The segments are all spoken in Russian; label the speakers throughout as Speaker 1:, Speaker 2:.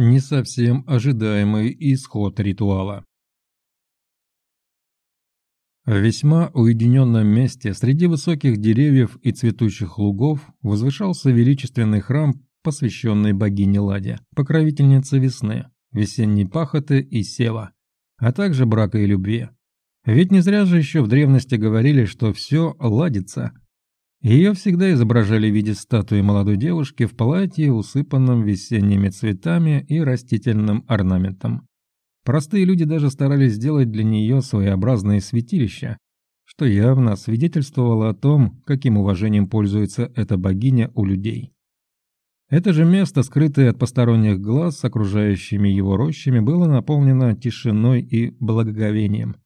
Speaker 1: не совсем ожидаемый исход ритуала. В весьма уединенном месте среди высоких деревьев и цветущих лугов возвышался величественный храм, посвященный богине Ладе, покровительнице весны, весенней пахоты и сева, а также брака и любви. Ведь не зря же еще в древности говорили, что все ладится. Ее всегда изображали в виде статуи молодой девушки в платье, усыпанном весенними цветами и растительным орнаментом. Простые люди даже старались сделать для нее своеобразные святилища, что явно свидетельствовало о том, каким уважением пользуется эта богиня у людей. Это же место, скрытое от посторонних глаз с окружающими его рощами, было наполнено тишиной и благоговением.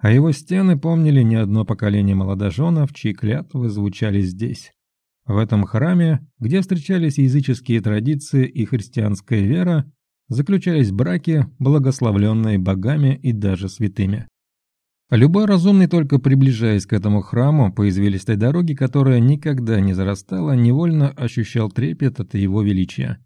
Speaker 1: А его стены помнили не одно поколение молодоженов, чьи клятвы звучали здесь. В этом храме, где встречались языческие традиции и христианская вера, заключались браки, благословленные богами и даже святыми. Любой разумный, только приближаясь к этому храму по извилистой дороге, которая никогда не зарастала, невольно ощущал трепет от его величия.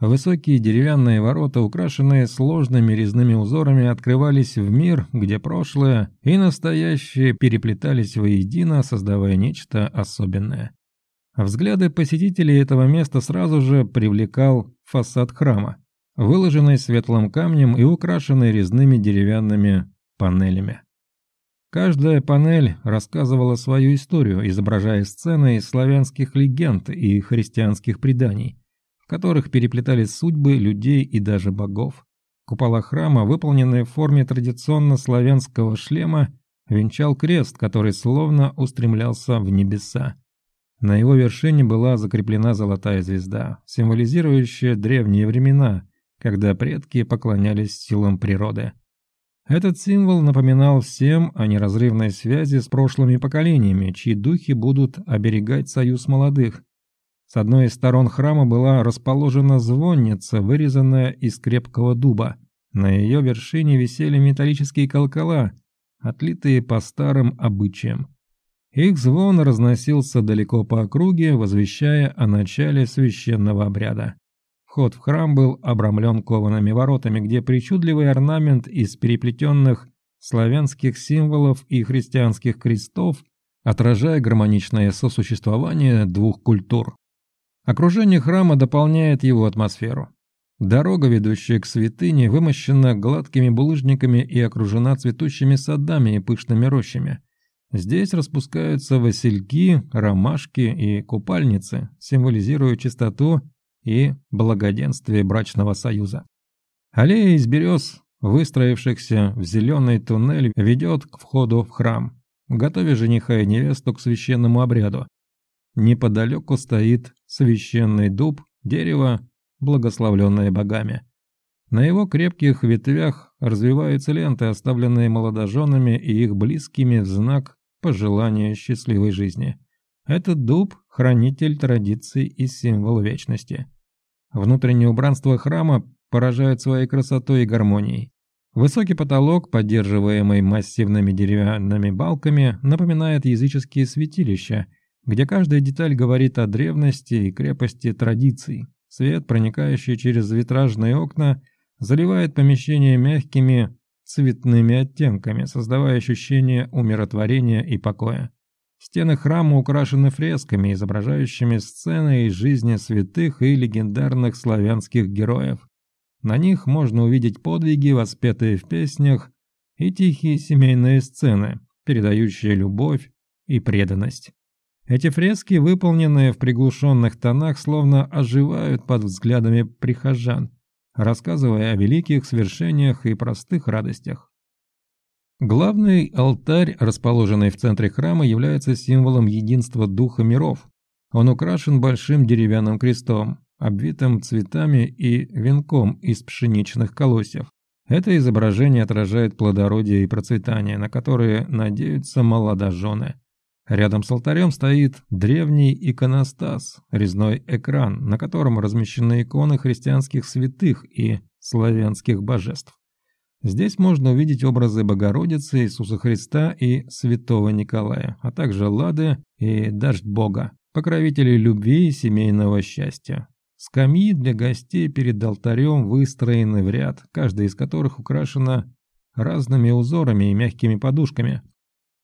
Speaker 1: Высокие деревянные ворота, украшенные сложными резными узорами, открывались в мир, где прошлое и настоящее переплетались воедино, создавая нечто особенное. Взгляды посетителей этого места сразу же привлекал фасад храма, выложенный светлым камнем и украшенный резными деревянными панелями. Каждая панель рассказывала свою историю, изображая сцены из славянских легенд и христианских преданий, которых переплетались судьбы людей и даже богов. Купола храма, выполненные в форме традиционно славянского шлема, венчал крест, который словно устремлялся в небеса. На его вершине была закреплена золотая звезда, символизирующая древние времена, когда предки поклонялись силам природы. Этот символ напоминал всем о неразрывной связи с прошлыми поколениями, чьи духи будут оберегать союз молодых. С одной из сторон храма была расположена звонница, вырезанная из крепкого дуба. На ее вершине висели металлические колокола, отлитые по старым обычаям. Их звон разносился далеко по округе, возвещая о начале священного обряда. Вход в храм был обрамлен коваными воротами, где причудливый орнамент из переплетенных славянских символов и христианских крестов, отражая гармоничное сосуществование двух культур. Окружение храма дополняет его атмосферу. Дорога, ведущая к святыне, вымощена гладкими булыжниками и окружена цветущими садами и пышными рощами. Здесь распускаются васильки, ромашки и купальницы, символизируя чистоту и благоденствие брачного союза. Аллея из берез, выстроившихся в зеленый туннель, ведет к входу в храм, готовя жениха и невесту к священному обряду. Неподалеку стоит священный дуб, дерево, благословленное богами. На его крепких ветвях развиваются ленты, оставленные молодоженами и их близкими в знак пожелания счастливой жизни. Этот дуб – хранитель традиций и символ вечности. Внутреннее убранство храма поражает своей красотой и гармонией. Высокий потолок, поддерживаемый массивными деревянными балками, напоминает языческие святилища, где каждая деталь говорит о древности и крепости традиций. Свет, проникающий через витражные окна, заливает помещение мягкими цветными оттенками, создавая ощущение умиротворения и покоя. Стены храма украшены фресками, изображающими сцены из жизни святых и легендарных славянских героев. На них можно увидеть подвиги, воспетые в песнях, и тихие семейные сцены, передающие любовь и преданность. Эти фрески, выполненные в приглушенных тонах, словно оживают под взглядами прихожан, рассказывая о великих свершениях и простых радостях. Главный алтарь, расположенный в центре храма, является символом единства духа миров. Он украшен большим деревянным крестом, обвитым цветами и венком из пшеничных колосьев. Это изображение отражает плодородие и процветание, на которые надеются молодожены. Рядом с алтарем стоит древний иконостас, резной экран, на котором размещены иконы христианских святых и славянских божеств. Здесь можно увидеть образы Богородицы, Иисуса Христа и Святого Николая, а также Лады и Дождь Бога, покровителей любви и семейного счастья. Скамьи для гостей перед алтарем выстроены в ряд, каждая из которых украшена разными узорами и мягкими подушками.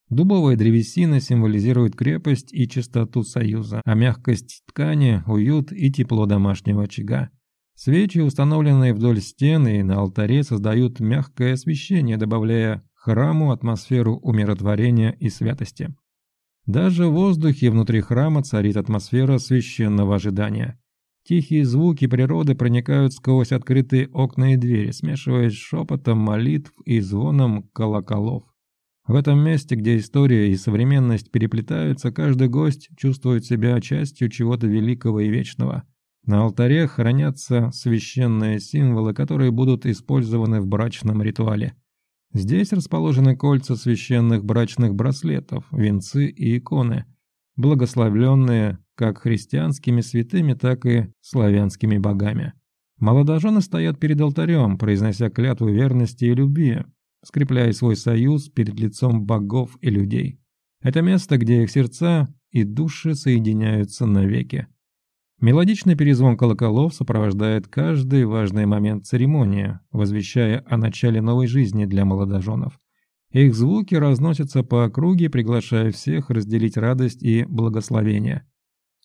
Speaker 1: Дубовая древесина символизирует крепость и чистоту союза, а мягкость ткани – уют и тепло домашнего очага. Свечи, установленные вдоль стен и на алтаре, создают мягкое освещение, добавляя храму атмосферу умиротворения и святости. Даже в воздухе внутри храма царит атмосфера священного ожидания. Тихие звуки природы проникают сквозь открытые окна и двери, смешиваясь с шепотом молитв и звоном колоколов. В этом месте, где история и современность переплетаются, каждый гость чувствует себя частью чего-то великого и вечного. На алтаре хранятся священные символы, которые будут использованы в брачном ритуале. Здесь расположены кольца священных брачных браслетов, венцы и иконы, благословленные как христианскими святыми, так и славянскими богами. Молодожены стоят перед алтарем, произнося клятву верности и любви, скрепляя свой союз перед лицом богов и людей. Это место, где их сердца и души соединяются навеки. Мелодичный перезвон колоколов сопровождает каждый важный момент церемонии, возвещая о начале новой жизни для молодоженов. Их звуки разносятся по округе, приглашая всех разделить радость и благословение.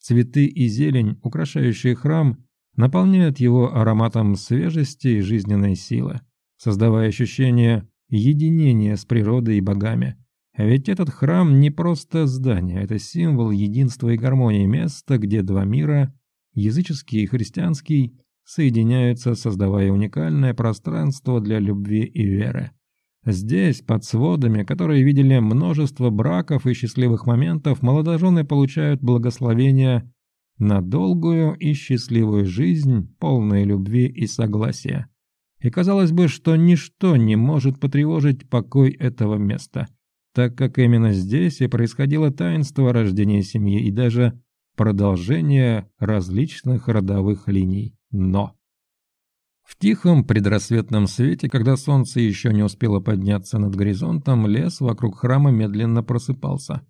Speaker 1: Цветы и зелень, украшающие храм, наполняют его ароматом свежести и жизненной силы, создавая ощущение единение с природой и богами. Ведь этот храм не просто здание, это символ единства и гармонии, место, где два мира, языческий и христианский, соединяются, создавая уникальное пространство для любви и веры. Здесь, под сводами, которые видели множество браков и счастливых моментов, молодожены получают благословение на долгую и счастливую жизнь, полную любви и согласия. И казалось бы, что ничто не может потревожить покой этого места, так как именно здесь и происходило таинство рождения семьи и даже продолжение различных родовых линий. Но... В тихом предрассветном свете, когда солнце еще не успело подняться над горизонтом, лес вокруг храма медленно просыпался.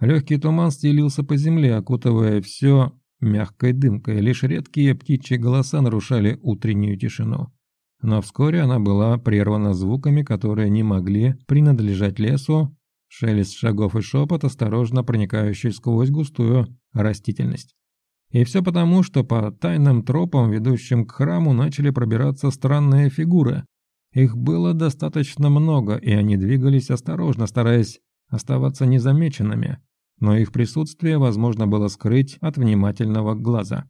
Speaker 1: Легкий туман стелился по земле, окутывая все мягкой дымкой, лишь редкие птичьи голоса нарушали утреннюю тишину но вскоре она была прервана звуками, которые не могли принадлежать лесу, шелест шагов и шепот, осторожно проникающий сквозь густую растительность. И все потому, что по тайным тропам, ведущим к храму, начали пробираться странные фигуры. Их было достаточно много, и они двигались осторожно, стараясь оставаться незамеченными, но их присутствие возможно было скрыть от внимательного глаза.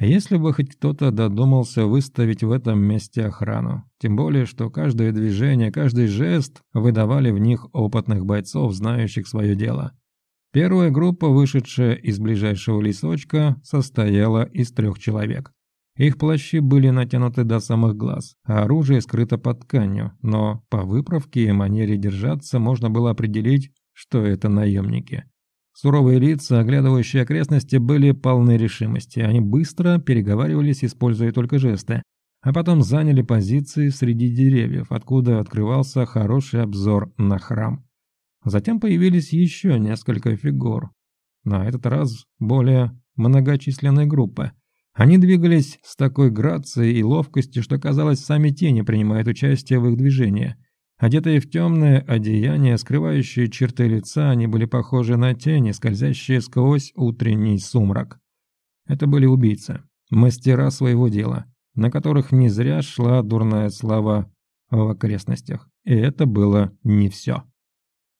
Speaker 1: Если бы хоть кто-то додумался выставить в этом месте охрану, тем более, что каждое движение, каждый жест выдавали в них опытных бойцов, знающих свое дело. Первая группа, вышедшая из ближайшего лесочка, состояла из трех человек. Их плащи были натянуты до самых глаз, а оружие скрыто под тканью, но по выправке и манере держаться можно было определить, что это наемники. Суровые лица, оглядывающие окрестности, были полны решимости. Они быстро переговаривались, используя только жесты. А потом заняли позиции среди деревьев, откуда открывался хороший обзор на храм. Затем появились еще несколько фигур. На этот раз более многочисленные группы. Они двигались с такой грацией и ловкостью, что казалось, сами тени принимают участие в их движении – Одетые в темное одеяние, скрывающие черты лица, они были похожи на тени, скользящие сквозь утренний сумрак. Это были убийцы, мастера своего дела, на которых не зря шла дурная слава в окрестностях. И это было не все.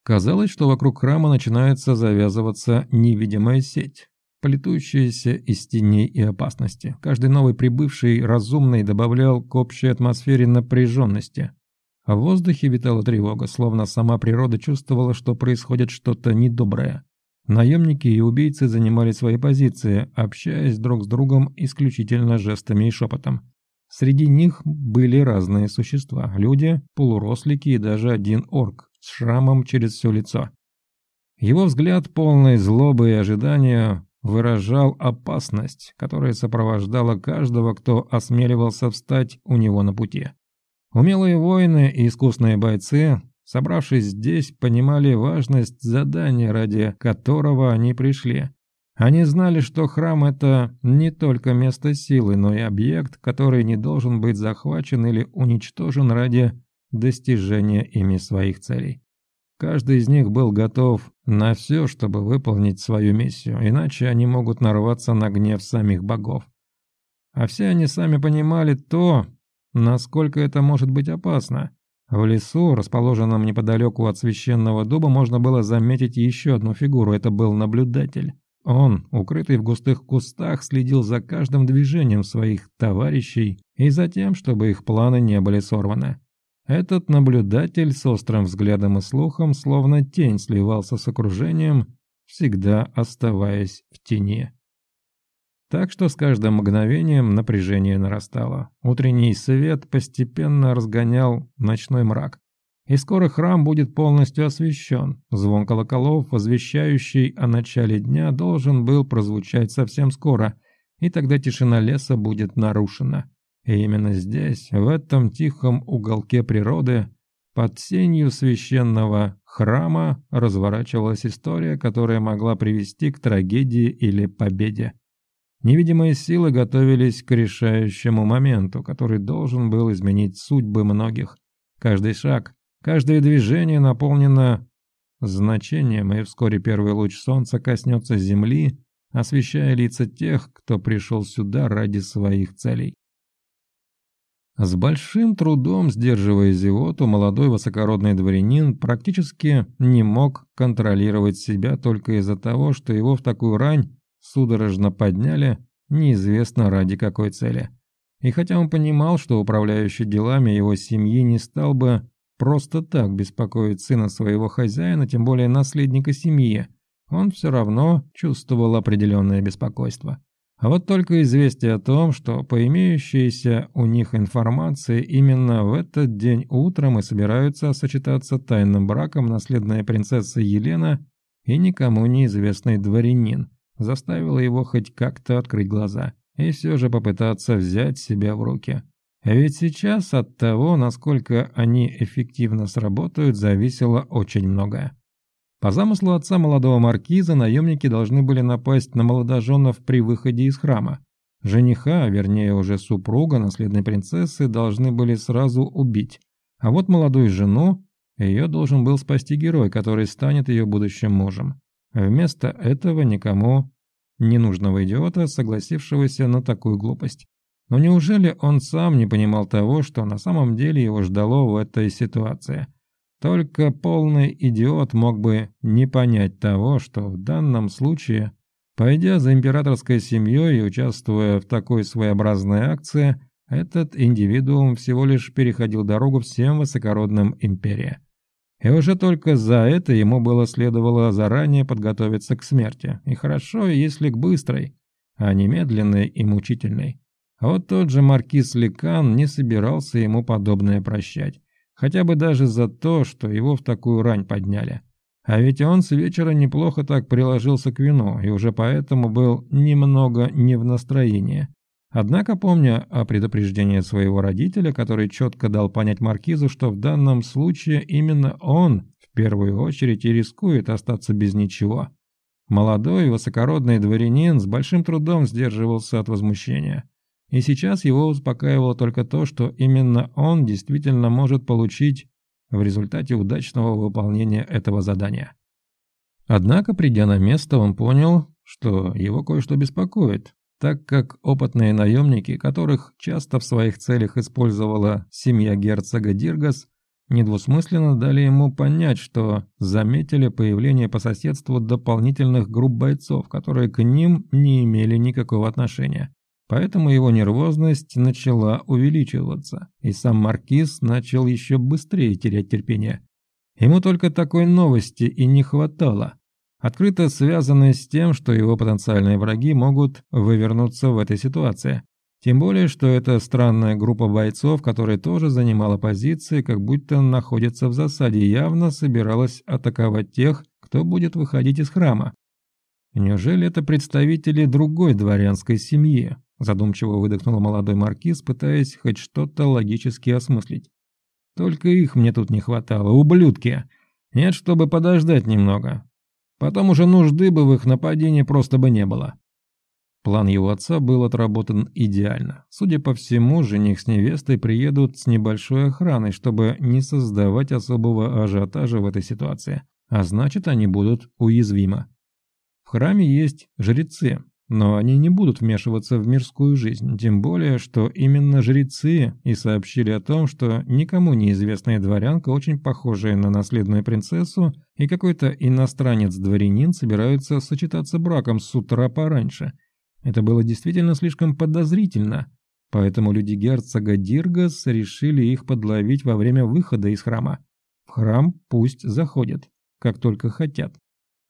Speaker 1: Казалось, что вокруг храма начинается завязываться невидимая сеть, плетущаяся из теней и опасности. Каждый новый прибывший разумный добавлял к общей атмосфере напряженности – в воздухе витала тревога, словно сама природа чувствовала, что происходит что-то недоброе. Наемники и убийцы занимали свои позиции, общаясь друг с другом исключительно жестами и шепотом. Среди них были разные существа – люди, полурослики и даже один орк с шрамом через все лицо. Его взгляд, полный злобы и ожидания, выражал опасность, которая сопровождала каждого, кто осмеливался встать у него на пути. Умелые воины и искусные бойцы, собравшись здесь, понимали важность задания, ради которого они пришли. Они знали, что храм – это не только место силы, но и объект, который не должен быть захвачен или уничтожен ради достижения ими своих целей. Каждый из них был готов на все, чтобы выполнить свою миссию, иначе они могут нарваться на гнев самих богов. А все они сами понимали то, насколько это может быть опасно. В лесу, расположенном неподалеку от священного дуба, можно было заметить еще одну фигуру. Это был наблюдатель. Он, укрытый в густых кустах, следил за каждым движением своих товарищей и за тем, чтобы их планы не были сорваны. Этот наблюдатель с острым взглядом и слухом, словно тень, сливался с окружением, всегда оставаясь в тени. Так что с каждым мгновением напряжение нарастало. Утренний свет постепенно разгонял ночной мрак. И скоро храм будет полностью освещен. Звон колоколов, возвещающий о начале дня, должен был прозвучать совсем скоро, и тогда тишина леса будет нарушена. И именно здесь, в этом тихом уголке природы, под сенью священного храма разворачивалась история, которая могла привести к трагедии или победе. Невидимые силы готовились к решающему моменту, который должен был изменить судьбы многих. Каждый шаг, каждое движение наполнено значением, и вскоре первый луч солнца коснется земли, освещая лица тех, кто пришел сюда ради своих целей. С большим трудом, сдерживая зевоту, молодой высокородный дворянин практически не мог контролировать себя только из-за того, что его в такую рань судорожно подняли, неизвестно ради какой цели. И хотя он понимал, что управляющий делами его семьи не стал бы просто так беспокоить сына своего хозяина, тем более наследника семьи, он все равно чувствовал определенное беспокойство. А вот только известие о том, что по имеющейся у них информации именно в этот день утром и собираются сочетаться тайным браком наследная принцесса Елена и никому неизвестный дворянин, заставило его хоть как-то открыть глаза и все же попытаться взять себя в руки. Ведь сейчас от того, насколько они эффективно сработают, зависело очень многое. По замыслу отца молодого маркиза, наемники должны были напасть на молодоженов при выходе из храма. Жениха, вернее уже супруга наследной принцессы, должны были сразу убить. А вот молодую жену, ее должен был спасти герой, который станет ее будущим мужем. Вместо этого никому ненужного идиота, согласившегося на такую глупость. Но неужели он сам не понимал того, что на самом деле его ждало в этой ситуации? Только полный идиот мог бы не понять того, что в данном случае, пойдя за императорской семьей и участвуя в такой своеобразной акции, этот индивидуум всего лишь переходил дорогу всем высокородным империи. И уже только за это ему было следовало заранее подготовиться к смерти. И хорошо, если к быстрой, а не медленной и мучительной. А вот тот же маркиз Ликан не собирался ему подобное прощать. Хотя бы даже за то, что его в такую рань подняли. А ведь он с вечера неплохо так приложился к вину, и уже поэтому был немного не в настроении. Однако, помня о предупреждении своего родителя, который четко дал понять Маркизу, что в данном случае именно он в первую очередь и рискует остаться без ничего, молодой высокородный дворянин с большим трудом сдерживался от возмущения. И сейчас его успокаивало только то, что именно он действительно может получить в результате удачного выполнения этого задания. Однако, придя на место, он понял, что его кое-что беспокоит, так как опытные наемники, которых часто в своих целях использовала семья герцога Диргас, недвусмысленно дали ему понять, что заметили появление по соседству дополнительных групп бойцов, которые к ним не имели никакого отношения. Поэтому его нервозность начала увеличиваться, и сам Маркиз начал еще быстрее терять терпение. Ему только такой новости и не хватало открыто связанные с тем, что его потенциальные враги могут вывернуться в этой ситуации. Тем более, что эта странная группа бойцов, которая тоже занимала позиции, как будто находится в засаде, явно собиралась атаковать тех, кто будет выходить из храма. Неужели это представители другой дворянской семьи? Задумчиво выдохнул молодой маркиз, пытаясь хоть что-то логически осмыслить. Только их мне тут не хватало, ублюдки. Нет, чтобы подождать немного. Потом уже нужды бы в их нападении просто бы не было. План его отца был отработан идеально. Судя по всему, жених с невестой приедут с небольшой охраной, чтобы не создавать особого ажиотажа в этой ситуации. А значит, они будут уязвимы. В храме есть жрецы, но они не будут вмешиваться в мирскую жизнь, тем более, что именно жрецы и сообщили о том, что никому неизвестная дворянка, очень похожая на наследную принцессу, и какой-то иностранец-дворянин собираются сочетаться браком с утра пораньше. Это было действительно слишком подозрительно, поэтому люди герцога Диргас решили их подловить во время выхода из храма. В храм пусть заходят, как только хотят.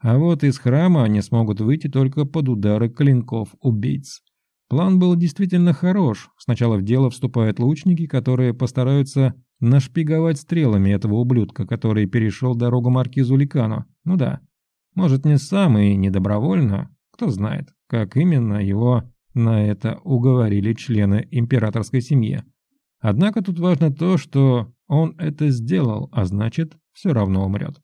Speaker 1: А вот из храма они смогут выйти только под удары клинков убийц. План был действительно хорош. Сначала в дело вступают лучники, которые постараются нашпиговать стрелами этого ублюдка, который перешел дорогу маркизу Ликану. Ну да, может не сам и не добровольно, кто знает, как именно его на это уговорили члены императорской семьи. Однако тут важно то, что он это сделал, а значит, все равно умрет.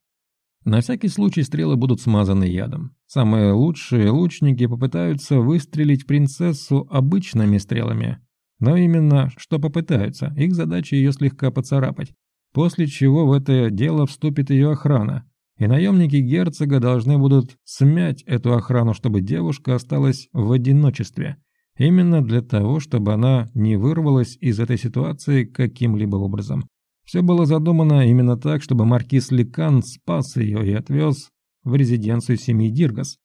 Speaker 1: На всякий случай стрелы будут смазаны ядом. Самые лучшие лучники попытаются выстрелить принцессу обычными стрелами. Но именно что попытаются, их задача ее слегка поцарапать. После чего в это дело вступит ее охрана. И наемники герцога должны будут смять эту охрану, чтобы девушка осталась в одиночестве. Именно для того, чтобы она не вырвалась из этой ситуации каким-либо образом. Все было задумано именно так, чтобы маркиз Ликан спас ее и отвез в резиденцию семьи Диргас.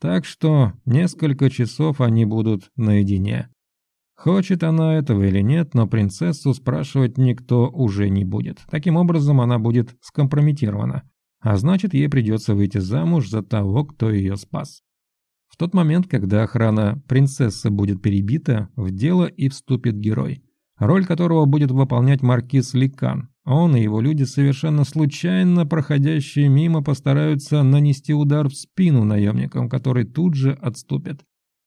Speaker 1: Так что несколько часов они будут наедине. Хочет она этого или нет, но принцессу спрашивать никто уже не будет. Таким образом, она будет скомпрометирована. А значит, ей придется выйти замуж за того, кто ее спас. В тот момент, когда охрана принцессы будет перебита, в дело и вступит герой роль которого будет выполнять маркиз Ликан. Он и его люди, совершенно случайно проходящие мимо, постараются нанести удар в спину наемникам, который тут же отступит,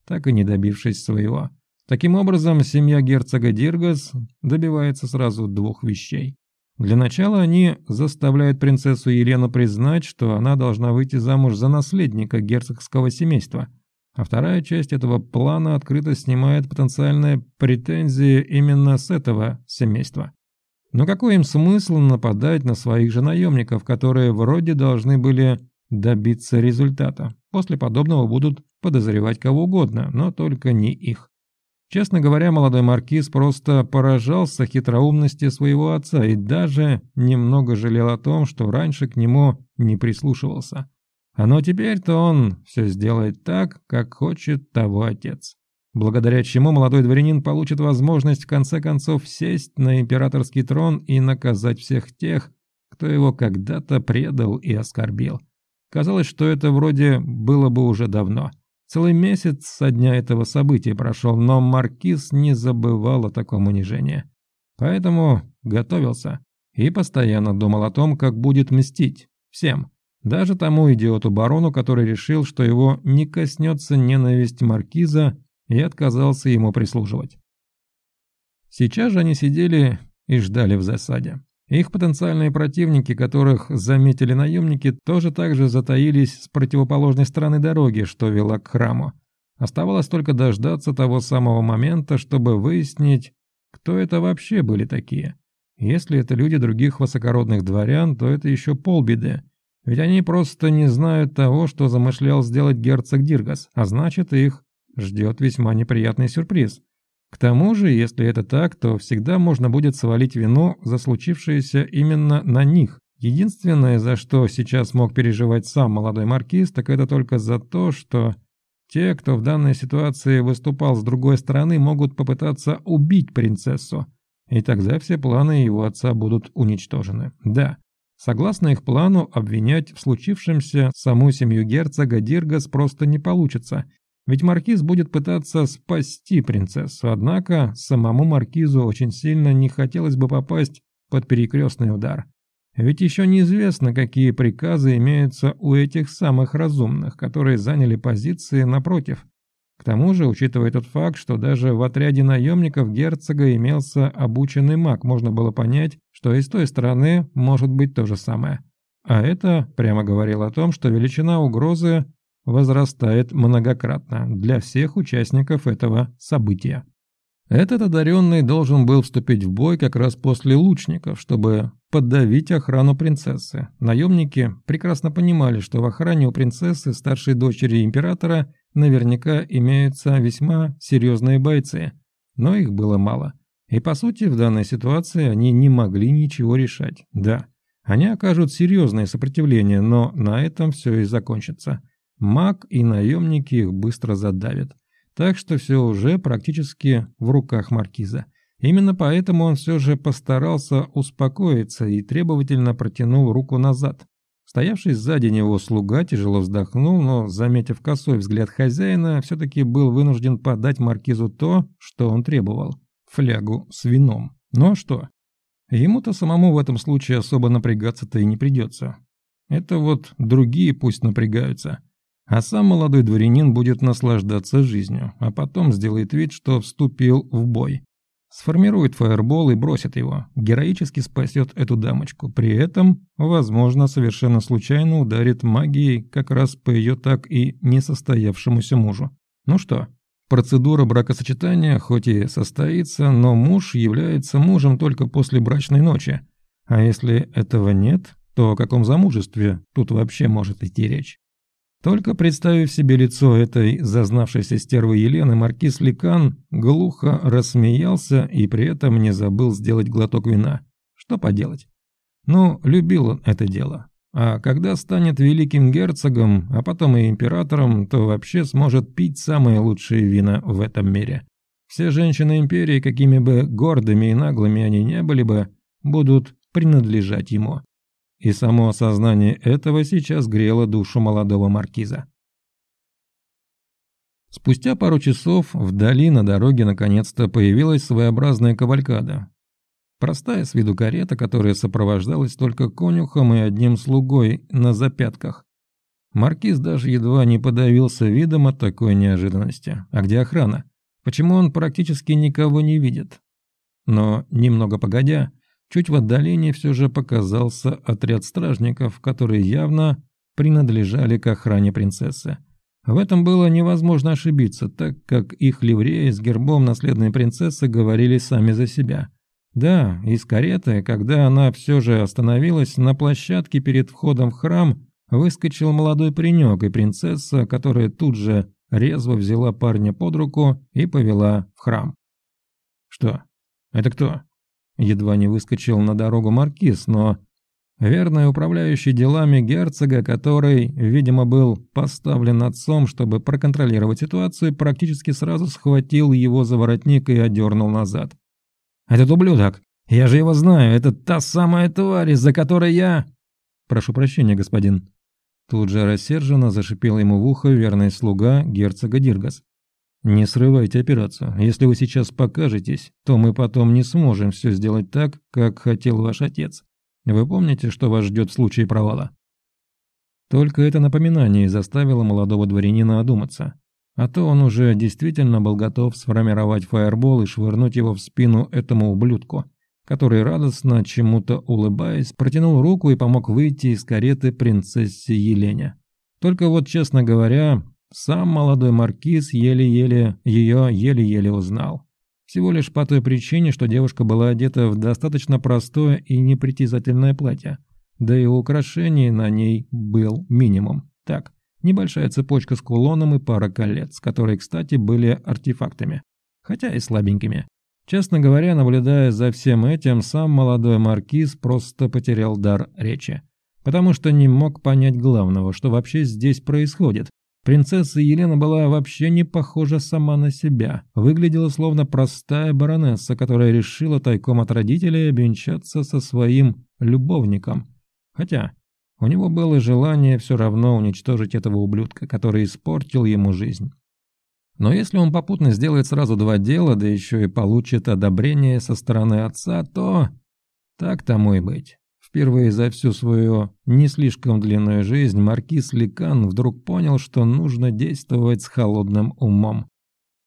Speaker 1: так и не добившись своего. Таким образом, семья герцога Диргас добивается сразу двух вещей. Для начала они заставляют принцессу Елену признать, что она должна выйти замуж за наследника герцогского семейства – а вторая часть этого плана открыто снимает потенциальные претензии именно с этого семейства. Но какой им смысл нападать на своих же наемников, которые вроде должны были добиться результата? После подобного будут подозревать кого угодно, но только не их. Честно говоря, молодой маркиз просто поражался хитроумности своего отца и даже немного жалел о том, что раньше к нему не прислушивался. А но теперь-то он все сделает так, как хочет того отец. Благодаря чему молодой дворянин получит возможность в конце концов сесть на императорский трон и наказать всех тех, кто его когда-то предал и оскорбил. Казалось, что это вроде было бы уже давно. Целый месяц со дня этого события прошел, но Маркиз не забывал о таком унижении. Поэтому готовился и постоянно думал о том, как будет мстить всем – даже тому идиоту-барону, который решил, что его не коснется ненависть маркиза и отказался ему прислуживать. Сейчас же они сидели и ждали в засаде. Их потенциальные противники, которых заметили наемники, тоже также затаились с противоположной стороны дороги, что вела к храму. Оставалось только дождаться того самого момента, чтобы выяснить, кто это вообще были такие. Если это люди других высокородных дворян, то это еще полбеды. Ведь они просто не знают того, что замышлял сделать герцог Диргас, а значит, их ждет весьма неприятный сюрприз. К тому же, если это так, то всегда можно будет свалить вину за случившееся именно на них. Единственное, за что сейчас мог переживать сам молодой маркиз, так это только за то, что те, кто в данной ситуации выступал с другой стороны, могут попытаться убить принцессу. И тогда все планы его отца будут уничтожены. Да, Согласно их плану, обвинять в случившемся саму семью герцога Диргас просто не получится, ведь маркиз будет пытаться спасти принцессу, однако самому маркизу очень сильно не хотелось бы попасть под перекрестный удар. Ведь еще неизвестно, какие приказы имеются у этих самых разумных, которые заняли позиции напротив. К тому же, учитывая тот факт, что даже в отряде наемников герцога имелся обученный маг, можно было понять, что и с той стороны может быть то же самое. А это прямо говорило о том, что величина угрозы возрастает многократно для всех участников этого события. Этот одаренный должен был вступить в бой как раз после лучников, чтобы подавить охрану принцессы. Наемники прекрасно понимали, что в охране у принцессы, старшей дочери императора, наверняка имеются весьма серьезные бойцы, но их было мало. И по сути в данной ситуации они не могли ничего решать. Да, они окажут серьезное сопротивление, но на этом все и закончится. Маг и наемники их быстро задавят. Так что все уже практически в руках маркиза. Именно поэтому он все же постарался успокоиться и требовательно протянул руку назад. Стоявший сзади него слуга тяжело вздохнул, но, заметив косой взгляд хозяина, все-таки был вынужден подать маркизу то, что он требовал – флягу с вином. Ну а что? Ему-то самому в этом случае особо напрягаться-то и не придется. Это вот другие пусть напрягаются – а сам молодой дворянин будет наслаждаться жизнью, а потом сделает вид, что вступил в бой. Сформирует фаербол и бросит его, героически спасет эту дамочку. При этом, возможно, совершенно случайно ударит магией как раз по ее так и несостоявшемуся мужу. Ну что, процедура бракосочетания хоть и состоится, но муж является мужем только после брачной ночи. А если этого нет, то о каком замужестве тут вообще может идти речь? Только представив себе лицо этой зазнавшейся стервы Елены, маркиз Ликан глухо рассмеялся и при этом не забыл сделать глоток вина. Что поделать? Ну, любил он это дело. А когда станет великим герцогом, а потом и императором, то вообще сможет пить самые лучшие вина в этом мире. Все женщины империи, какими бы гордыми и наглыми они не были бы, будут принадлежать ему и само осознание этого сейчас грело душу молодого маркиза. Спустя пару часов вдали на дороге наконец-то появилась своеобразная кавалькада. Простая с виду карета, которая сопровождалась только конюхом и одним слугой на запятках. Маркиз даже едва не подавился видом от такой неожиданности. А где охрана? Почему он практически никого не видит? Но, немного погодя, Чуть в отдалении все же показался отряд стражников, которые явно принадлежали к охране принцессы. В этом было невозможно ошибиться, так как их ливреи с гербом наследной принцессы говорили сами за себя. Да, из кареты, когда она все же остановилась на площадке перед входом в храм, выскочил молодой паренек и принцесса, которая тут же резво взяла парня под руку и повела в храм. «Что? Это кто?» Едва не выскочил на дорогу маркиз, но верный управляющий делами герцога, который, видимо, был поставлен отцом, чтобы проконтролировать ситуацию, практически сразу схватил его за воротник и одернул назад. «Этот ублюдок! Я же его знаю! Это та самая тварь, из-за которой я...» «Прошу прощения, господин». Тут же рассерженно зашипел ему в ухо верный слуга герцога Диргас. Не срывайте операцию. Если вы сейчас покажетесь, то мы потом не сможем все сделать так, как хотел ваш отец. Вы помните, что вас ждет в случае провала? Только это напоминание заставило молодого дворянина одуматься. А то он уже действительно был готов сформировать фаербол и швырнуть его в спину этому ублюдку, который радостно, чему-то улыбаясь, протянул руку и помог выйти из кареты принцессе Елене. Только вот, честно говоря, сам молодой маркиз еле-еле ее еле-еле узнал. Всего лишь по той причине, что девушка была одета в достаточно простое и непритязательное платье. Да и украшений на ней был минимум. Так, небольшая цепочка с кулоном и пара колец, которые, кстати, были артефактами. Хотя и слабенькими. Честно говоря, наблюдая за всем этим, сам молодой маркиз просто потерял дар речи. Потому что не мог понять главного, что вообще здесь происходит. Принцесса Елена была вообще не похожа сама на себя. Выглядела словно простая баронесса, которая решила тайком от родителей обвенчаться со своим любовником. Хотя у него было желание все равно уничтожить этого ублюдка, который испортил ему жизнь. Но если он попутно сделает сразу два дела, да еще и получит одобрение со стороны отца, то так тому и быть. Впервые за всю свою не слишком длинную жизнь маркиз Ликан вдруг понял, что нужно действовать с холодным умом.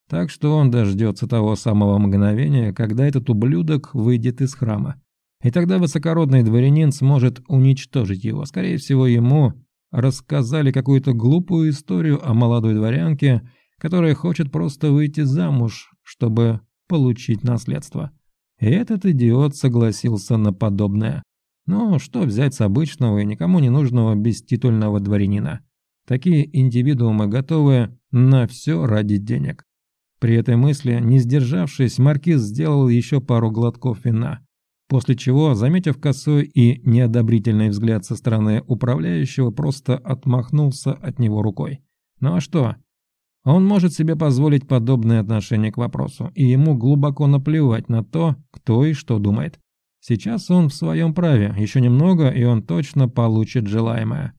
Speaker 1: Так что он дождется того самого мгновения, когда этот ублюдок выйдет из храма. И тогда высокородный дворянин сможет уничтожить его. Скорее всего, ему рассказали какую-то глупую историю о молодой дворянке, которая хочет просто выйти замуж, чтобы получить наследство. И этот идиот согласился на подобное. Ну, что взять с обычного и никому не нужного беститульного дворянина? Такие индивидуумы готовы на все ради денег. При этой мысли, не сдержавшись, маркиз сделал еще пару глотков вина. После чего, заметив косой и неодобрительный взгляд со стороны управляющего, просто отмахнулся от него рукой. Ну а что? Он может себе позволить подобное отношение к вопросу, и ему глубоко наплевать на то, кто и что думает. Сейчас он в своем праве, еще немного, и он точно получит желаемое.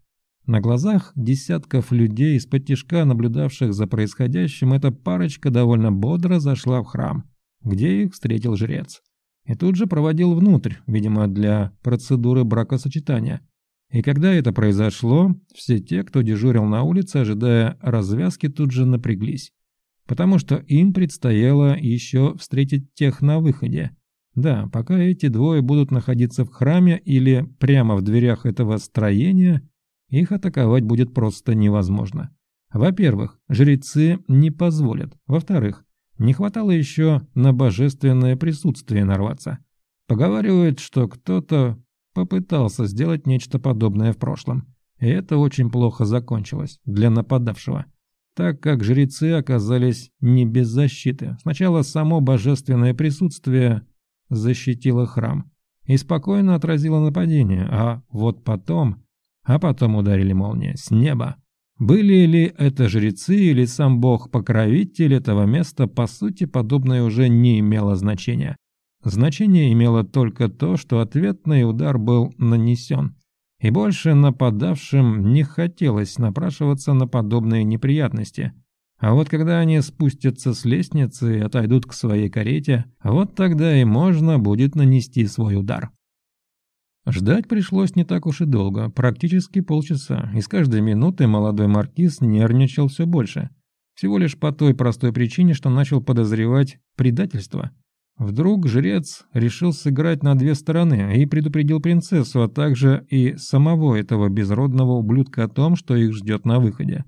Speaker 1: На глазах десятков людей из-под тишка, наблюдавших за происходящим, эта парочка довольно бодро зашла в храм, где их встретил жрец. И тут же проводил внутрь, видимо, для процедуры бракосочетания. И когда это произошло, все те, кто дежурил на улице, ожидая развязки, тут же напряглись. Потому что им предстояло еще встретить тех на выходе. Да, пока эти двое будут находиться в храме или прямо в дверях этого строения, их атаковать будет просто невозможно. Во-первых, жрецы не позволят. Во-вторых, не хватало еще на божественное присутствие нарваться. Поговаривают, что кто-то попытался сделать нечто подобное в прошлом. И это очень плохо закончилось для нападавшего, так как жрецы оказались не без защиты. Сначала само божественное присутствие защитило храм и спокойно отразило нападение, а вот потом а потом ударили молнии с неба. Были ли это жрецы или сам бог-покровитель этого места, по сути, подобное уже не имело значения. Значение имело только то, что ответный удар был нанесен, и больше нападавшим не хотелось напрашиваться на подобные неприятности. А вот когда они спустятся с лестницы и отойдут к своей карете, вот тогда и можно будет нанести свой удар. Ждать пришлось не так уж и долго, практически полчаса, и с каждой минутой молодой маркиз нервничал все больше. Всего лишь по той простой причине, что начал подозревать предательство. Вдруг жрец решил сыграть на две стороны и предупредил принцессу, а также и самого этого безродного ублюдка о том, что их ждет на выходе.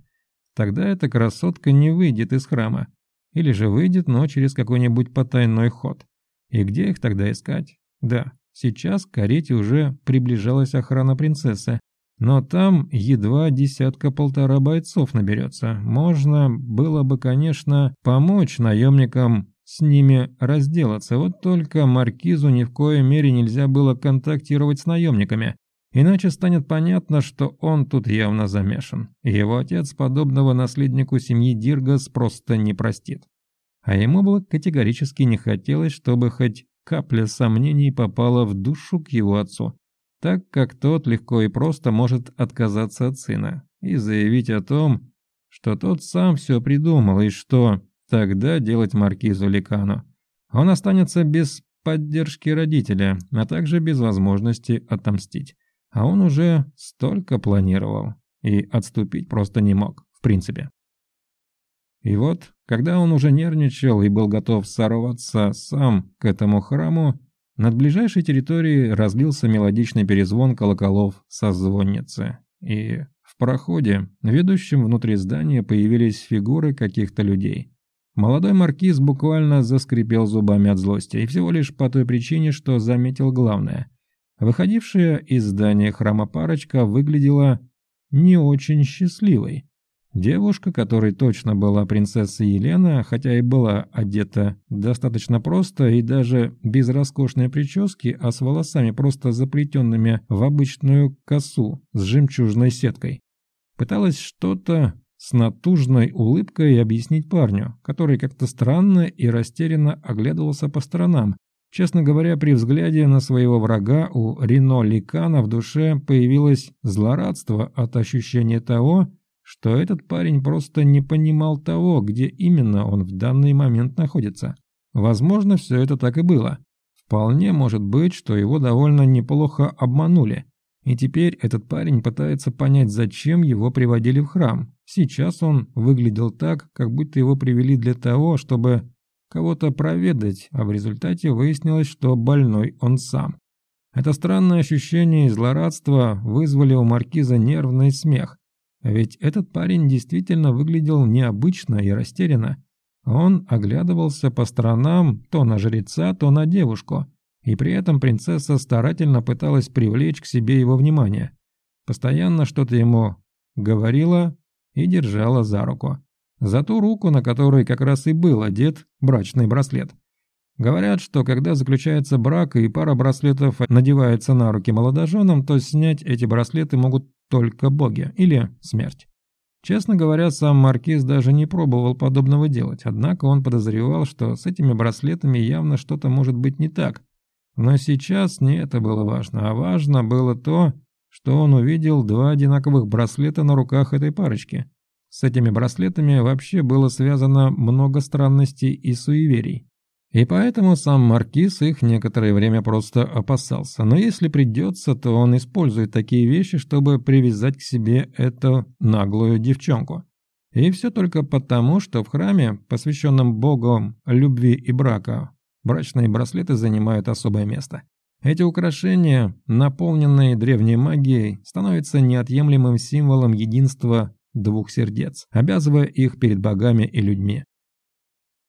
Speaker 1: Тогда эта красотка не выйдет из храма. Или же выйдет, но через какой-нибудь потайной ход. И где их тогда искать? Да, Сейчас к карете уже приближалась охрана принцессы, но там едва десятка-полтора бойцов наберется. Можно было бы, конечно, помочь наемникам с ними разделаться, вот только Маркизу ни в коей мере нельзя было контактировать с наемниками, иначе станет понятно, что он тут явно замешан, его отец подобного наследнику семьи Диргас просто не простит. А ему было категорически не хотелось, чтобы хоть капля сомнений попала в душу к его отцу, так как тот легко и просто может отказаться от сына и заявить о том, что тот сам все придумал и что тогда делать маркизу Ликану. Он останется без поддержки родителя, а также без возможности отомстить. А он уже столько планировал и отступить просто не мог, в принципе. И вот, когда он уже нервничал и был готов сорваться сам к этому храму, над ближайшей территорией разлился мелодичный перезвон колоколов со звонницы. И в проходе, ведущем внутри здания, появились фигуры каких-то людей. Молодой маркиз буквально заскрипел зубами от злости, и всего лишь по той причине, что заметил главное. Выходившая из здания храма парочка выглядела не очень счастливой. Девушка, которой точно была принцесса Елена, хотя и была одета достаточно просто и даже без роскошной прически, а с волосами просто заплетенными в обычную косу с жемчужной сеткой, пыталась что-то с натужной улыбкой объяснить парню, который как-то странно и растерянно оглядывался по сторонам. Честно говоря, при взгляде на своего врага у Рено Ликана в душе появилось злорадство от ощущения того, что этот парень просто не понимал того, где именно он в данный момент находится. Возможно, все это так и было. Вполне может быть, что его довольно неплохо обманули. И теперь этот парень пытается понять, зачем его приводили в храм. Сейчас он выглядел так, как будто его привели для того, чтобы кого-то проведать, а в результате выяснилось, что больной он сам. Это странное ощущение и злорадство вызвали у маркиза нервный смех. Ведь этот парень действительно выглядел необычно и растерянно. Он оглядывался по сторонам то на жреца, то на девушку, и при этом принцесса старательно пыталась привлечь к себе его внимание. Постоянно что-то ему говорила и держала за руку. За ту руку, на которой как раз и был одет брачный браслет. Говорят, что когда заключается брак и пара браслетов надевается на руки молодоженам, то снять эти браслеты могут только боги или смерть. Честно говоря, сам Маркиз даже не пробовал подобного делать, однако он подозревал, что с этими браслетами явно что-то может быть не так. Но сейчас не это было важно, а важно было то, что он увидел два одинаковых браслета на руках этой парочки. С этими браслетами вообще было связано много странностей и суеверий. И поэтому сам Маркиз их некоторое время просто опасался. Но если придется, то он использует такие вещи, чтобы привязать к себе эту наглую девчонку. И все только потому, что в храме, посвященном богам любви и брака, брачные браслеты занимают особое место. Эти украшения, наполненные древней магией, становятся неотъемлемым символом единства двух сердец, обязывая их перед богами и людьми.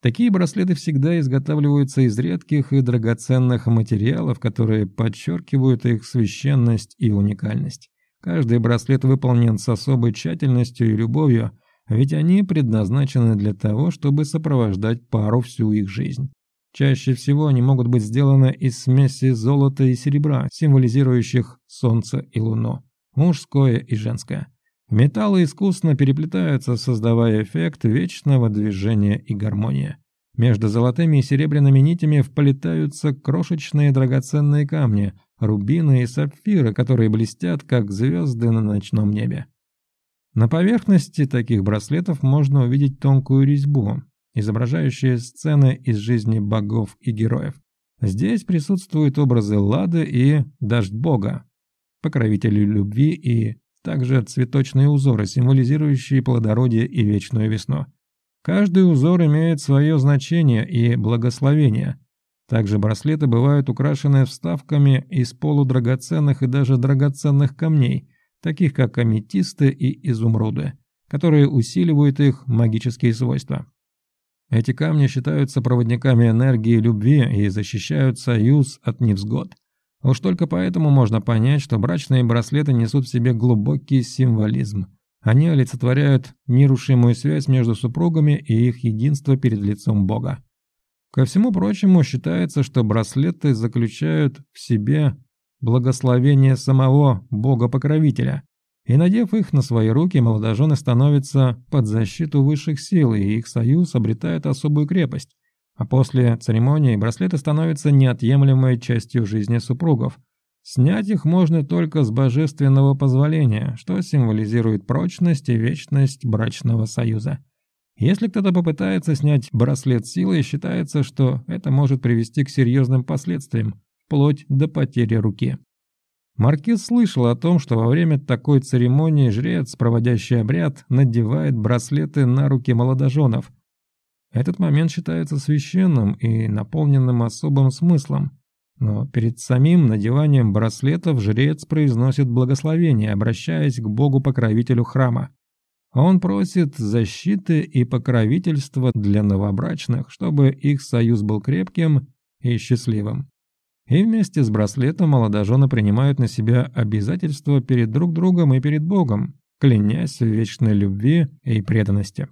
Speaker 1: Такие браслеты всегда изготавливаются из редких и драгоценных материалов, которые подчеркивают их священность и уникальность. Каждый браслет выполнен с особой тщательностью и любовью, ведь они предназначены для того, чтобы сопровождать пару всю их жизнь. Чаще всего они могут быть сделаны из смеси золота и серебра, символизирующих солнце и луну, мужское и женское. Металлы искусно переплетаются, создавая эффект вечного движения и гармонии. Между золотыми и серебряными нитями вплетаются крошечные драгоценные камни, рубины и сапфиры, которые блестят, как звезды на ночном небе. На поверхности таких браслетов можно увидеть тонкую резьбу, изображающую сцены из жизни богов и героев. Здесь присутствуют образы Лады и Дождь Бога, покровителей любви и также цветочные узоры, символизирующие плодородие и вечную весну. Каждый узор имеет свое значение и благословение. Также браслеты бывают украшены вставками из полудрагоценных и даже драгоценных камней, таких как аметисты и изумруды, которые усиливают их магические свойства. Эти камни считаются проводниками энергии любви и защищают союз от невзгод. Уж только поэтому можно понять, что брачные браслеты несут в себе глубокий символизм. Они олицетворяют нерушимую связь между супругами и их единство перед лицом Бога. Ко всему прочему, считается, что браслеты заключают в себе благословение самого Бога-покровителя, и надев их на свои руки, молодожены становятся под защиту высших сил, и их союз обретает особую крепость. А после церемонии браслеты становятся неотъемлемой частью жизни супругов. Снять их можно только с божественного позволения, что символизирует прочность и вечность брачного союза. Если кто-то попытается снять браслет силой, считается, что это может привести к серьезным последствиям, вплоть до потери руки. Маркиз слышал о том, что во время такой церемонии жрец, проводящий обряд, надевает браслеты на руки молодоженов – этот момент считается священным и наполненным особым смыслом. Но перед самим надеванием браслетов жрец произносит благословение, обращаясь к Богу-покровителю храма. Он просит защиты и покровительства для новобрачных, чтобы их союз был крепким и счастливым. И вместе с браслетом молодожены принимают на себя обязательства перед друг другом и перед Богом, клянясь в вечной любви и преданности.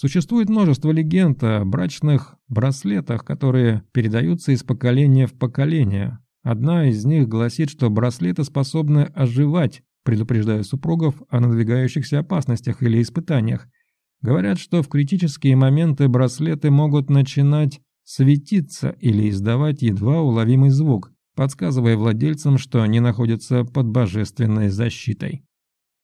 Speaker 1: Существует множество легенд о брачных браслетах, которые передаются из поколения в поколение. Одна из них гласит, что браслеты способны оживать, предупреждая супругов о надвигающихся опасностях или испытаниях. Говорят, что в критические моменты браслеты могут начинать светиться или издавать едва уловимый звук, подсказывая владельцам, что они находятся под божественной защитой.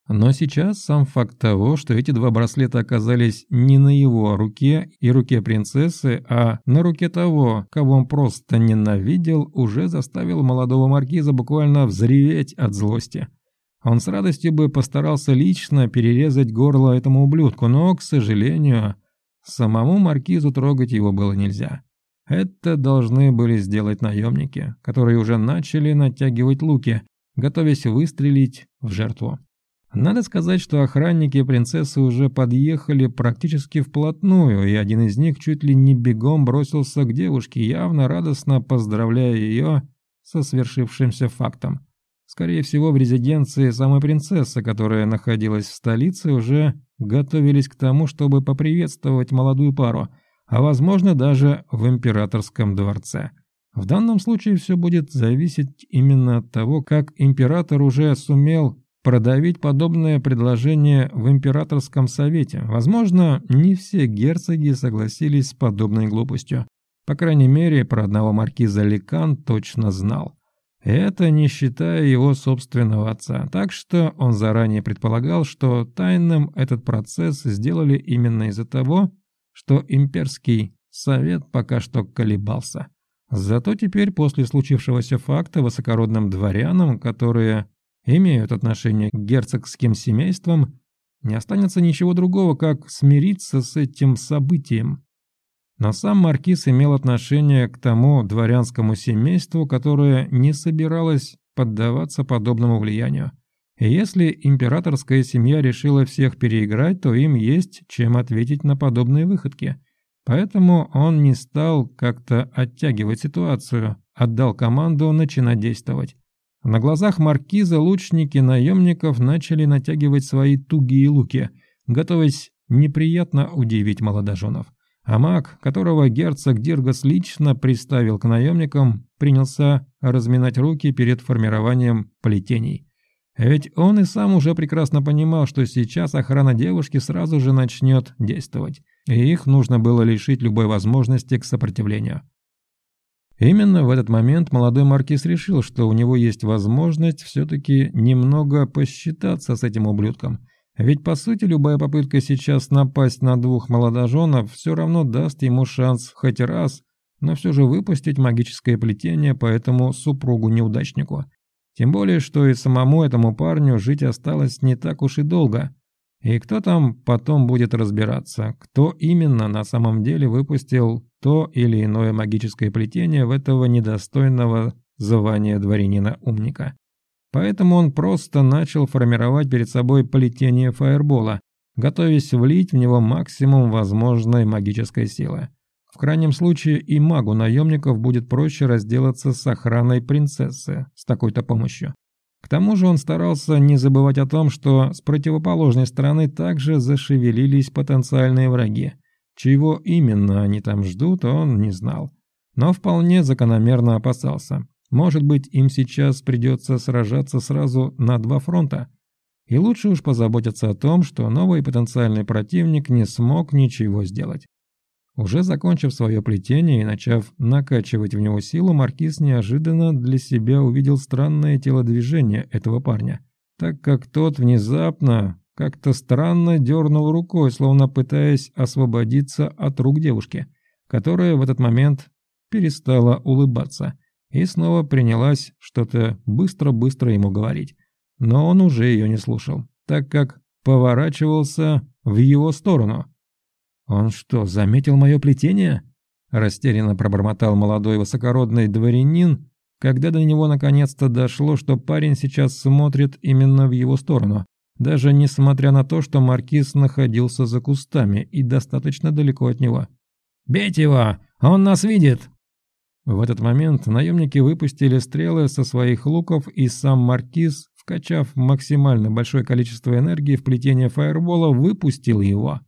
Speaker 1: Но сейчас сам факт того, что эти два браслета оказались не на его руке и руке принцессы, а на руке того, кого он просто ненавидел, уже заставил молодого маркиза буквально взреветь от злости. Он с радостью бы постарался лично перерезать горло этому ублюдку, но, к сожалению, самому маркизу трогать его было нельзя. Это должны были сделать наемники, которые уже начали натягивать луки, готовясь выстрелить в жертву. Надо сказать, что охранники принцессы уже подъехали практически вплотную, и один из них чуть ли не бегом бросился к девушке, явно радостно поздравляя ее со свершившимся фактом. Скорее всего, в резиденции самой принцессы, которая находилась в столице, уже готовились к тому, чтобы поприветствовать молодую пару, а возможно даже в императорском дворце. В данном случае все будет зависеть именно от того, как император уже сумел продавить подобное предложение в императорском совете. Возможно, не все герцоги согласились с подобной глупостью. По крайней мере, про одного маркиза Ликан точно знал. Это не считая его собственного отца, так что он заранее предполагал, что тайным этот процесс сделали именно из-за того, что имперский совет пока что колебался. Зато теперь, после случившегося факта, высокородным дворянам, которые имеют отношение к герцогским семействам, не останется ничего другого, как смириться с этим событием. Но сам маркиз имел отношение к тому дворянскому семейству, которое не собиралось поддаваться подобному влиянию. И если императорская семья решила всех переиграть, то им есть чем ответить на подобные выходки. Поэтому он не стал как-то оттягивать ситуацию, отдал команду начинать действовать. На глазах маркиза лучники наемников начали натягивать свои тугие луки, готовясь неприятно удивить молодоженов. А маг, которого герцог Диргас лично приставил к наемникам, принялся разминать руки перед формированием плетений. Ведь он и сам уже прекрасно понимал, что сейчас охрана девушки сразу же начнет действовать, и их нужно было лишить любой возможности к сопротивлению. Именно в этот момент молодой маркиз решил, что у него есть возможность все-таки немного посчитаться с этим ублюдком. Ведь по сути любая попытка сейчас напасть на двух молодоженов все равно даст ему шанс хоть раз, но все же выпустить магическое плетение по этому супругу-неудачнику. Тем более, что и самому этому парню жить осталось не так уж и долго. И кто там потом будет разбираться, кто именно на самом деле выпустил то или иное магическое плетение в этого недостойного звания дворянина-умника. Поэтому он просто начал формировать перед собой плетение фаербола, готовясь влить в него максимум возможной магической силы. В крайнем случае и магу наемников будет проще разделаться с охраной принцессы с такой-то помощью. К тому же он старался не забывать о том, что с противоположной стороны также зашевелились потенциальные враги – чего именно они там ждут, он не знал. Но вполне закономерно опасался. Может быть, им сейчас придется сражаться сразу на два фронта. И лучше уж позаботиться о том, что новый потенциальный противник не смог ничего сделать. Уже закончив свое плетение и начав накачивать в него силу, Маркиз неожиданно для себя увидел странное телодвижение этого парня, так как тот внезапно как-то странно дернул рукой, словно пытаясь освободиться от рук девушки, которая в этот момент перестала улыбаться и снова принялась что-то быстро-быстро ему говорить. Но он уже ее не слушал, так как поворачивался в его сторону. «Он что, заметил мое плетение?» Растерянно пробормотал молодой высокородный дворянин, когда до него наконец-то дошло, что парень сейчас смотрит именно в его сторону даже несмотря на то, что маркиз находился за кустами и достаточно далеко от него. «Бейте его! Он нас видит!» В этот момент наемники выпустили стрелы со своих луков, и сам маркиз, вкачав максимально большое количество энергии в плетение фаербола, выпустил его.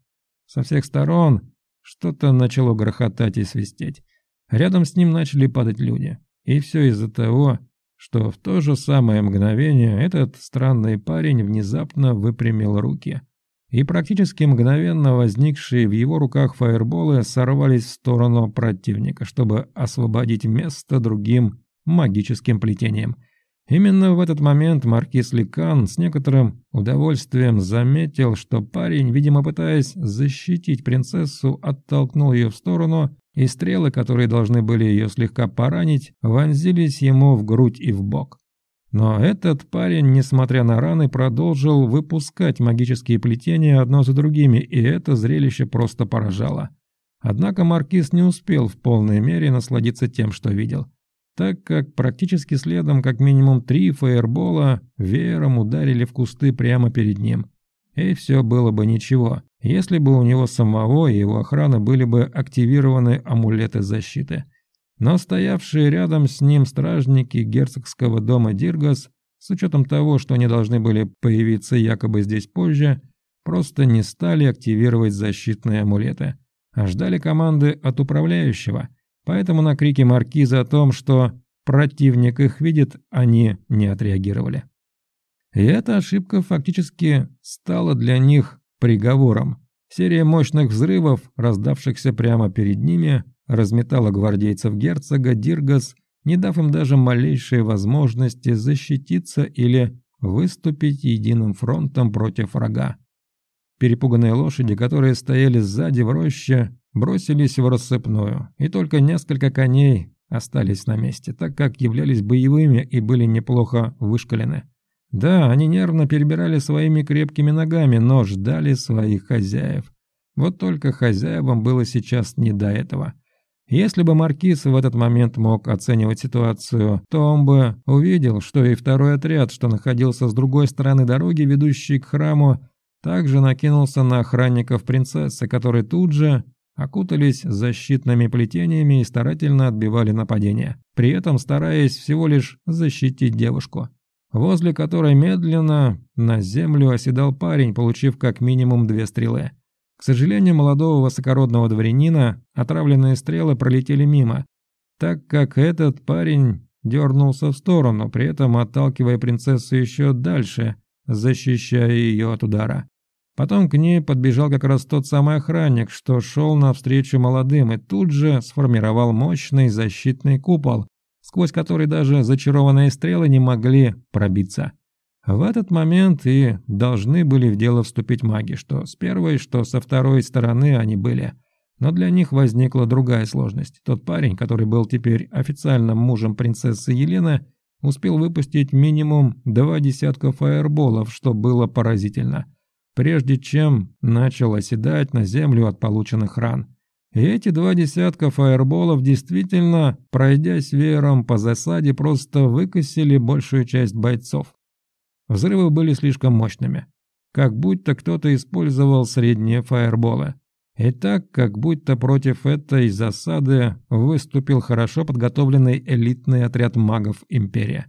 Speaker 1: Со всех сторон что-то начало грохотать и свистеть. Рядом с ним начали падать люди. И все из-за того, что в то же самое мгновение этот странный парень внезапно выпрямил руки, и практически мгновенно возникшие в его руках фаерболы сорвались в сторону противника, чтобы освободить место другим магическим плетением. Именно в этот момент маркиз Ликан с некоторым удовольствием заметил, что парень, видимо пытаясь защитить принцессу, оттолкнул ее в сторону и стрелы, которые должны были ее слегка поранить, вонзились ему в грудь и в бок. Но этот парень, несмотря на раны, продолжил выпускать магические плетения одно за другими, и это зрелище просто поражало. Однако маркиз не успел в полной мере насладиться тем, что видел, так как практически следом как минимум три фаербола веером ударили в кусты прямо перед ним. И все было бы ничего, если бы у него самого и его охраны были бы активированы амулеты защиты. Но стоявшие рядом с ним стражники герцогского дома Диргас, с учетом того, что они должны были появиться якобы здесь позже, просто не стали активировать защитные амулеты, а ждали команды от управляющего. Поэтому на крики маркиза о том, что противник их видит, они не отреагировали. И эта ошибка фактически стала для них приговором. Серия мощных взрывов, раздавшихся прямо перед ними, разметала гвардейцев герцога Диргас, не дав им даже малейшей возможности защититься или выступить единым фронтом против врага. Перепуганные лошади, которые стояли сзади в роще, бросились в рассыпную, и только несколько коней остались на месте, так как являлись боевыми и были неплохо вышкалены. Да, они нервно перебирали своими крепкими ногами, но ждали своих хозяев. Вот только хозяевам было сейчас не до этого. Если бы Маркиз в этот момент мог оценивать ситуацию, то он бы увидел, что и второй отряд, что находился с другой стороны дороги, ведущей к храму, также накинулся на охранников принцессы, которые тут же окутались защитными плетениями и старательно отбивали нападение, при этом стараясь всего лишь защитить девушку, возле которой медленно на землю оседал парень, получив как минимум две стрелы. К сожалению, молодого высокородного дворянина отравленные стрелы пролетели мимо, так как этот парень дернулся в сторону, при этом отталкивая принцессу еще дальше, защищая ее от удара. Потом к ней подбежал как раз тот самый охранник, что шел навстречу молодым и тут же сформировал мощный защитный купол, сквозь который даже зачарованные стрелы не могли пробиться. В этот момент и должны были в дело вступить маги, что с первой, что со второй стороны они были. Но для них возникла другая сложность. Тот парень, который был теперь официальным мужем принцессы Елены, успел выпустить минимум два десятка фаерболов, что было поразительно, прежде чем начал оседать на землю от полученных ран. И эти два десятка фаерболов действительно, пройдясь веером по засаде, просто выкосили большую часть бойцов. Взрывы были слишком мощными, как будто кто-то использовал средние фаерболы. И так, как будто против этой засады выступил хорошо подготовленный элитный отряд магов Империи.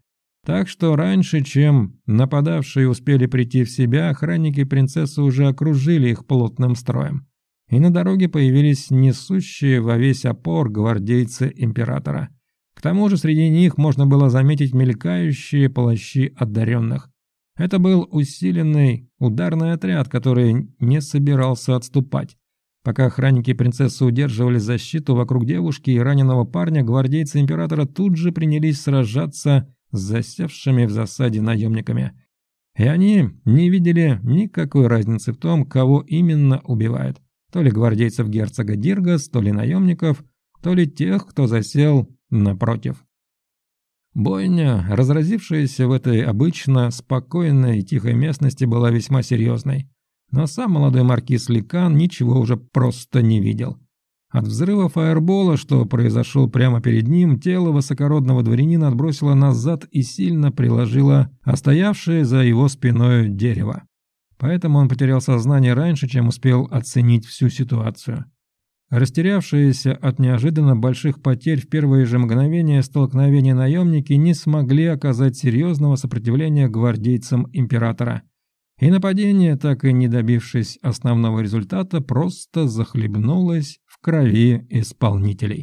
Speaker 1: Так что раньше, чем нападавшие успели прийти в себя, охранники принцессы уже окружили их плотным строем. И на дороге появились несущие во весь опор гвардейцы Императора. К тому же среди них можно было заметить мелькающие плащи одаренных. Это был усиленный ударный отряд, который не собирался отступать. Пока охранники принцессы удерживали защиту вокруг девушки и раненого парня, гвардейцы императора тут же принялись сражаться с засевшими в засаде наемниками. И они не видели никакой разницы в том, кого именно убивают. То ли гвардейцев герцога Диргас, то ли наемников, то ли тех, кто засел напротив. Бойня, разразившаяся в этой обычно спокойной и тихой местности, была весьма серьезной. Но сам молодой маркиз Ликан ничего уже просто не видел. От взрыва фаербола, что произошел прямо перед ним, тело высокородного дворянина отбросило назад и сильно приложило остоявшее за его спиной дерево. Поэтому он потерял сознание раньше, чем успел оценить всю ситуацию. Растерявшиеся от неожиданно больших потерь в первые же мгновения столкновения наемники не смогли оказать серьезного сопротивления гвардейцам императора. И нападение, так и не добившись основного результата, просто захлебнулось в крови исполнителей.